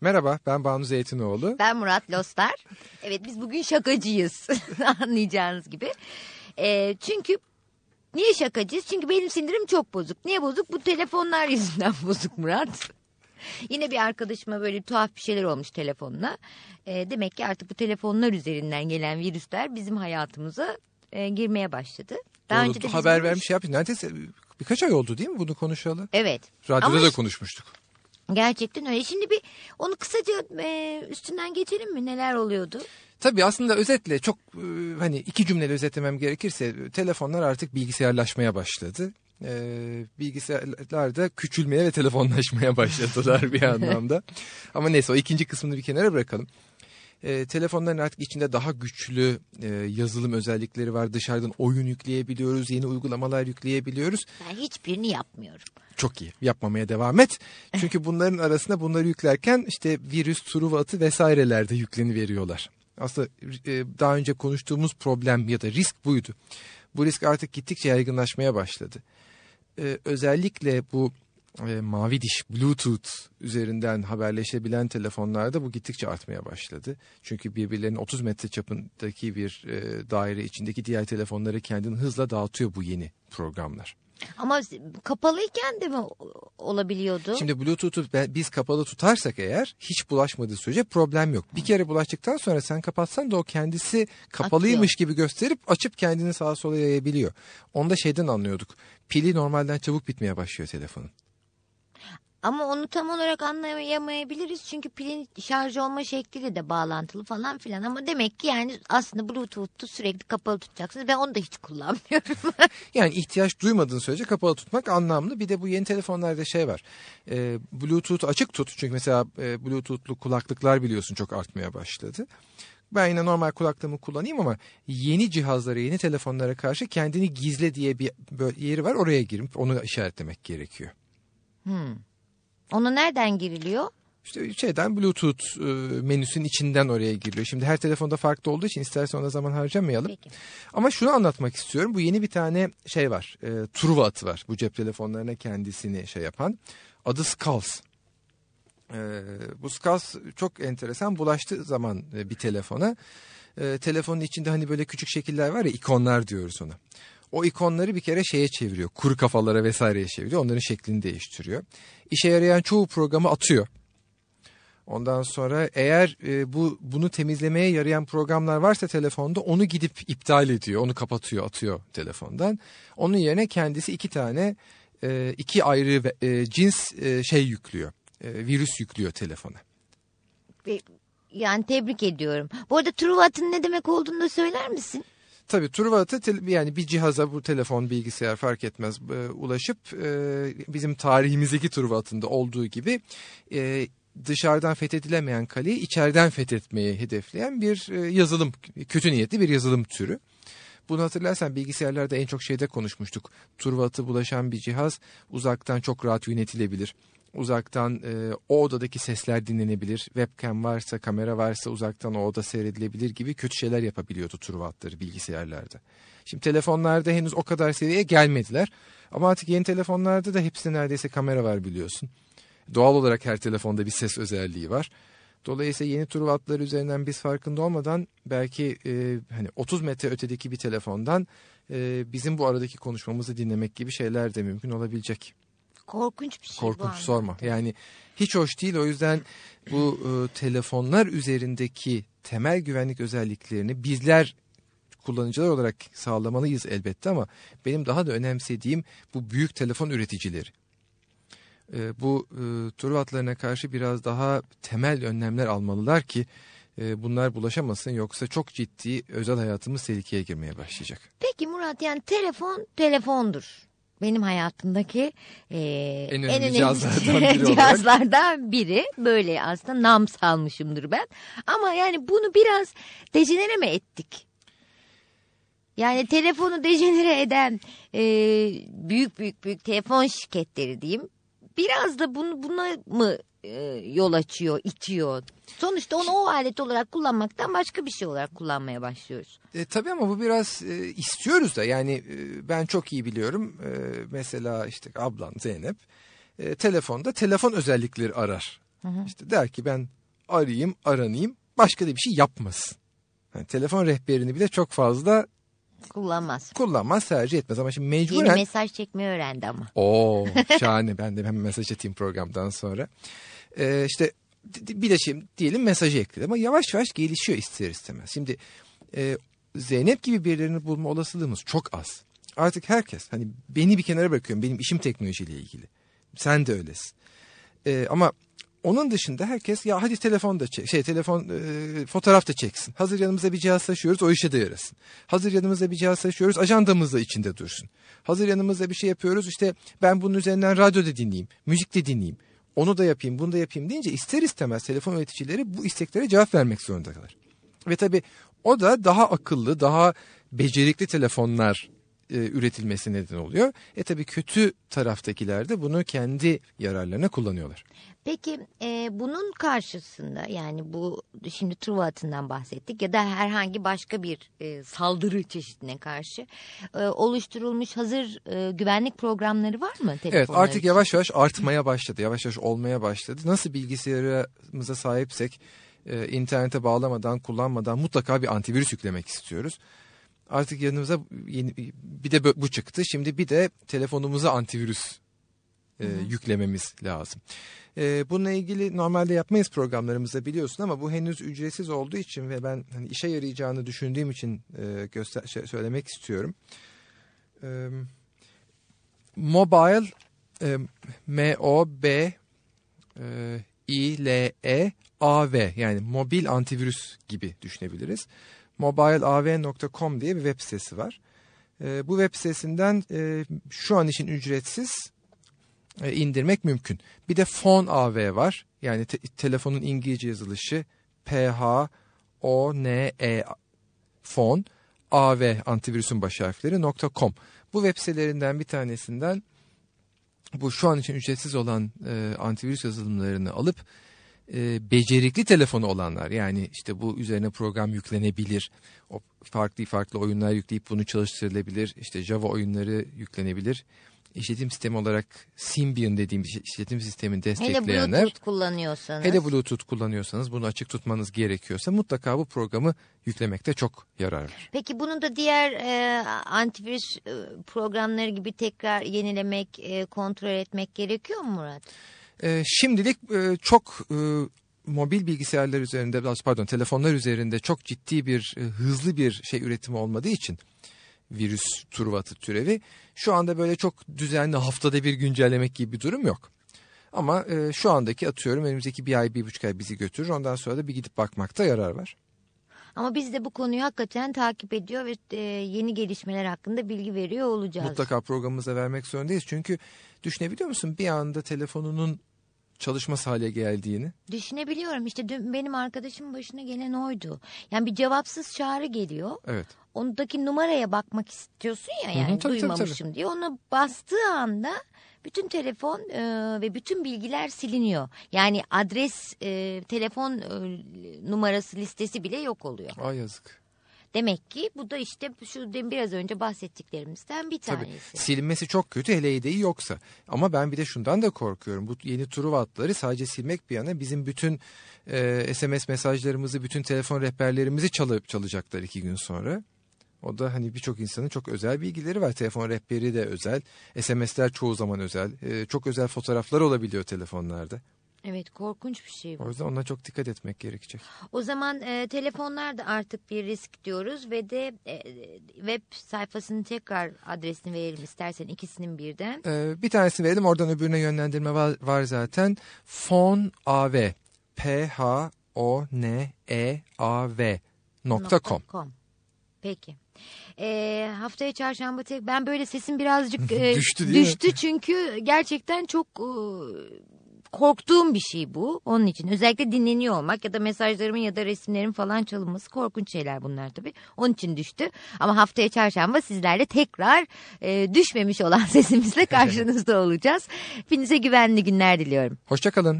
Merhaba ben Banu Zeytinoğlu. Ben Murat Lostar. Evet biz bugün şakacıyız anlayacağınız gibi. E, çünkü niye şakacıyız? Çünkü benim sindirim çok bozuk. Niye bozuk? Bu telefonlar yüzünden bozuk Murat. Yine bir arkadaşıma böyle tuhaf bir şeyler olmuş telefonla. E, demek ki artık bu telefonlar üzerinden gelen virüsler bizim hayatımıza e, girmeye başladı. Daha Doğru, önce de haber vermiş yapmış. Neredeyse birkaç ay oldu değil mi bunu konuşalı? Evet. Radyoda Ama da konuşmuştuk. Gerçekten öyle. Şimdi bir onu kısaca e, üstünden geçelim mi? Neler oluyordu? Tabii aslında özetle çok e, hani iki cümleyle özetlemem gerekirse telefonlar artık bilgisayarlaşmaya başladı. Ee, bilgisayarlar da küçülmeye ve telefonlaşmaya başladılar bir anlamda. Ama neyse o ikinci kısmını bir kenara bırakalım. E, telefonların artık içinde daha güçlü e, yazılım özellikleri var. Dışarıdan oyun yükleyebiliyoruz, yeni uygulamalar yükleyebiliyoruz. Ben hiçbirini yapmıyorum. Çok iyi. Yapmamaya devam et. Çünkü bunların arasında bunları yüklerken işte virüs, truva atı vesaireler de yükleni veriyorlar. Aslında e, daha önce konuştuğumuz problem ya da risk buydu. Bu risk artık gittikçe yaygınlaşmaya başladı. E, özellikle bu e, mavi diş Bluetooth üzerinden haberleşebilen telefonlarda bu gittikçe artmaya başladı. Çünkü birbirlerinin 30 metre çapındaki bir e, daire içindeki diğer telefonları kendini hızla dağıtıyor bu yeni programlar. Ama kapalıyken de mi olabiliyordu? Şimdi Bluetooth'u biz kapalı tutarsak eğer hiç bulaşmadığı sürece problem yok. Bir kere bulaştıktan sonra sen kapatsan da o kendisi kapalıymış Atıyor. gibi gösterip açıp kendini sağa sola yayabiliyor. Onda şeyden anlıyorduk. Pili normalden çabuk bitmeye başlıyor telefonun. Ama onu tam olarak anlayamayabiliriz çünkü pilin şarj olma şekliyle de bağlantılı falan filan. Ama demek ki yani aslında Bluetooth'u sürekli kapalı tutacaksınız. Ben onu da hiç kullanmıyorum. yani ihtiyaç duymadığın sürece kapalı tutmak anlamlı. Bir de bu yeni telefonlarda şey var. E, Bluetooth açık tut. Çünkü mesela e, Bluetooth'lu kulaklıklar biliyorsun çok artmaya başladı. Ben yine normal kulaklığımı kullanayım ama yeni cihazlara, yeni telefonlara karşı kendini gizle diye bir yeri var. Oraya girip onu işaretlemek gerekiyor. Hmm. Ona nereden giriliyor? İşte şeyden Bluetooth e, menüsünün içinden oraya giriyor. Şimdi her telefonda farklı olduğu için istersen ona zaman harcamayalım. Peki. Ama şunu anlatmak istiyorum. Bu yeni bir tane şey var. E, Truva atı var. Bu cep telefonlarına kendisini şey yapan. Adı Skulls. E, bu Skulls çok enteresan. Bulaştığı zaman e, bir telefona. E, telefonun içinde hani böyle küçük şekiller var ya ikonlar diyoruz ona o ikonları bir kere şeye çeviriyor. Kuru kafalara vesaireye çeviriyor. Onların şeklini değiştiriyor. İşe yarayan çoğu programı atıyor. Ondan sonra eğer e, bu bunu temizlemeye yarayan programlar varsa telefonda onu gidip iptal ediyor. Onu kapatıyor, atıyor telefondan. Onun yerine kendisi iki tane e, iki ayrı e, cins e, şey yüklüyor. E, virüs yüklüyor telefona. Yani tebrik ediyorum. Bu arada Truvat'ın ne demek olduğunu da söyler misin? Tabii Truvat'a yani bir cihaza bu telefon bilgisayar fark etmez e, ulaşıp e, bizim tarihimizdeki Truvat'ın da olduğu gibi e, dışarıdan fethedilemeyen kaleyi içeriden fethetmeyi hedefleyen bir e, yazılım kötü niyetli bir yazılım türü. Bunu hatırlarsan bilgisayarlarda en çok şeyde konuşmuştuk. Turvat'ı bulaşan bir cihaz uzaktan çok rahat yönetilebilir uzaktan e, o odadaki sesler dinlenebilir. Webcam varsa, kamera varsa uzaktan o oda seyredilebilir gibi kötü şeyler yapabiliyordu turvatları bilgisayarlarda. Şimdi telefonlarda henüz o kadar seviyeye gelmediler. Ama artık yeni telefonlarda da hepsinde neredeyse kamera var biliyorsun. Doğal olarak her telefonda bir ses özelliği var. Dolayısıyla yeni turvatlar üzerinden biz farkında olmadan belki e, hani 30 metre ötedeki bir telefondan e, bizim bu aradaki konuşmamızı dinlemek gibi şeyler de mümkün olabilecek. Korkunç bir şey Korkunç bu sorma. Yani hiç hoş değil. O yüzden bu e, telefonlar üzerindeki temel güvenlik özelliklerini bizler kullanıcılar olarak sağlamalıyız elbette ama benim daha da önemsediğim bu büyük telefon üreticileri. E, bu e, turvatlarına karşı biraz daha temel önlemler almalılar ki e, bunlar bulaşamasın yoksa çok ciddi özel hayatımız tehlikeye girmeye başlayacak. Peki Murat yani telefon telefondur benim hayatımdaki e, en önemli, en önemli cihazlardan, biri cihazlardan biri. Böyle aslında nam salmışımdır ben. Ama yani bunu biraz dejenere mi ettik? Yani telefonu dejenere eden e, büyük büyük büyük telefon şirketleri diyeyim. Biraz da bunu buna mı e, yol açıyor, itiyor. Sonuçta onu o alet olarak kullanmaktan başka bir şey olarak kullanmaya başlıyoruz. E, tabii ama bu biraz e, istiyoruz da yani e, ben çok iyi biliyorum. E, mesela işte ablan Zeynep e, telefonda telefon özellikleri arar. İşte der ki ben arayayım aranayım başka da bir şey yapmasın. Yani telefon rehberini bile çok fazla Kullanmaz. kullanmaz tercih etmez ama şimdi Yeni mecburen... mesaj çekmeyi öğrendi ama. Oo şahane ben de hemen mesaj atayım programdan sonra. Ee, işte şimdi diyelim mesajı ekledi ama yavaş yavaş gelişiyor ister istemez. Şimdi e, Zeynep gibi birilerini bulma olasılığımız çok az. Artık herkes hani beni bir kenara bırakıyorum benim işim teknolojiyle ilgili. Sen de öylesin. Ee, ama onun dışında herkes ya hadi telefon da çek, şey telefon e, fotoğraf da çeksin. Hazır yanımıza bir cihaz taşıyoruz o işe de yarasın. Hazır yanımızda bir cihaz taşıyoruz ajandamız da içinde dursun. Hazır yanımızda bir şey yapıyoruz işte ben bunun üzerinden radyo da dinleyeyim, müzik de dinleyeyim. Onu da yapayım, bunu da yapayım deyince ister istemez telefon üreticileri bu isteklere cevap vermek zorunda kalır. Ve tabii o da daha akıllı, daha becerikli telefonlar e, üretilmesi neden oluyor. E tabii kötü taraftakiler de bunu kendi yararlarına kullanıyorlar. Peki e, bunun karşısında yani bu şimdi Truva atından bahsettik ya da herhangi başka bir e, saldırı çeşidine karşı e, oluşturulmuş hazır e, güvenlik programları var mı? Evet artık için? yavaş yavaş artmaya başladı. Yavaş yavaş olmaya başladı. Nasıl bilgisayarımıza sahipsek e, internete bağlamadan kullanmadan mutlaka bir antivirüs yüklemek istiyoruz. Artık yanımıza yeni, bir de bu çıktı. Şimdi bir de telefonumuza antivirüs e, yüklememiz lazım. E, bununla ilgili normalde yapmayız programlarımızda biliyorsun ama bu henüz ücretsiz olduğu için ve ben hani işe yarayacağını düşündüğüm için e, göster şey- söylemek istiyorum. E, mobile e, M O B e, I L E A V yani mobil antivirüs gibi düşünebiliriz. mobileav.com diye bir web sitesi var. E, bu web sitesinden e, şu an için ücretsiz e, indirmek mümkün. Bir de Phone AV var. Yani te- telefonun İngilizce yazılışı P H O N E Phone AV antivirüsün baş harfleri .com. Bu web sitelerinden bir tanesinden bu şu an için ücretsiz olan e, antivirüs yazılımlarını alıp e, becerikli telefonu olanlar yani işte bu üzerine program yüklenebilir. O farklı farklı oyunlar yükleyip bunu çalıştırılabilir. İşte Java oyunları yüklenebilir. İşletim sistemi olarak Symbian dediğim işletim sistemini Hele destekleyenler Bluetooth kullanıyorsanız. Hele Bluetooth kullanıyorsanız bunu açık tutmanız gerekiyorsa mutlaka bu programı yüklemekte çok yarar var. Peki bunu da diğer e, antivirüs e, programları gibi tekrar yenilemek, e, kontrol etmek gerekiyor mu Murat? Ee, şimdilik e, çok e, mobil bilgisayarlar üzerinde pardon telefonlar üzerinde çok ciddi bir e, hızlı bir şey üretimi olmadığı için virüs turvatı türevi şu anda böyle çok düzenli haftada bir güncellemek gibi bir durum yok. Ama e, şu andaki atıyorum önümüzdeki bir ay bir buçuk ay bizi götürür ondan sonra da bir gidip bakmakta yarar var. Ama biz de bu konuyu hakikaten takip ediyor ve e, yeni gelişmeler hakkında bilgi veriyor olacağız. Mutlaka programımıza vermek zorundayız çünkü düşünebiliyor musun bir anda telefonunun çalışmaz hale geldiğini. Düşünebiliyorum işte dün benim arkadaşımın başına gelen oydu. Yani bir cevapsız çağrı geliyor. Evet. Ondaki numaraya bakmak istiyorsun ya yani tabii, tabii, duymamışım diye. Ona bastığı anda bütün telefon e, ve bütün bilgiler siliniyor. Yani adres, e, telefon e, numarası listesi bile yok oluyor. Ay yazık. Demek ki bu da işte şu biraz önce bahsettiklerimizden bir Tabii tanesi. silinmesi çok kötü hele yedeği yoksa. Ama ben bir de şundan da korkuyorum. Bu yeni Truva hatları sadece silmek bir yana bizim bütün e, SMS mesajlarımızı, bütün telefon rehberlerimizi çalıp çalacaklar iki gün sonra. O da hani birçok insanın çok özel bilgileri var. Telefon rehberi de özel. SMS'ler çoğu zaman özel. E, çok özel fotoğraflar olabiliyor telefonlarda. Evet korkunç bir şey bu. O yüzden ona çok dikkat etmek gerekecek. O zaman e, telefonlar da artık bir risk diyoruz ve de e, web sayfasının tekrar adresini verelim istersen ikisinin birden. Ee, bir tanesini verelim oradan öbürüne yönlendirme var, var zaten. Fon AV P H O N E A V nokta com. Peki. E, haftaya çarşamba tek ben böyle sesim birazcık e, Düştü mi? düştü çünkü gerçekten çok e, korktuğum bir şey bu. Onun için özellikle dinleniyor olmak ya da mesajlarımın ya da resimlerin falan çalınması korkunç şeyler bunlar tabii. Onun için düştü. Ama haftaya çarşamba sizlerle tekrar e, düşmemiş olan sesimizle karşınızda olacağız. Hepinize güvenli günler diliyorum. Hoşçakalın.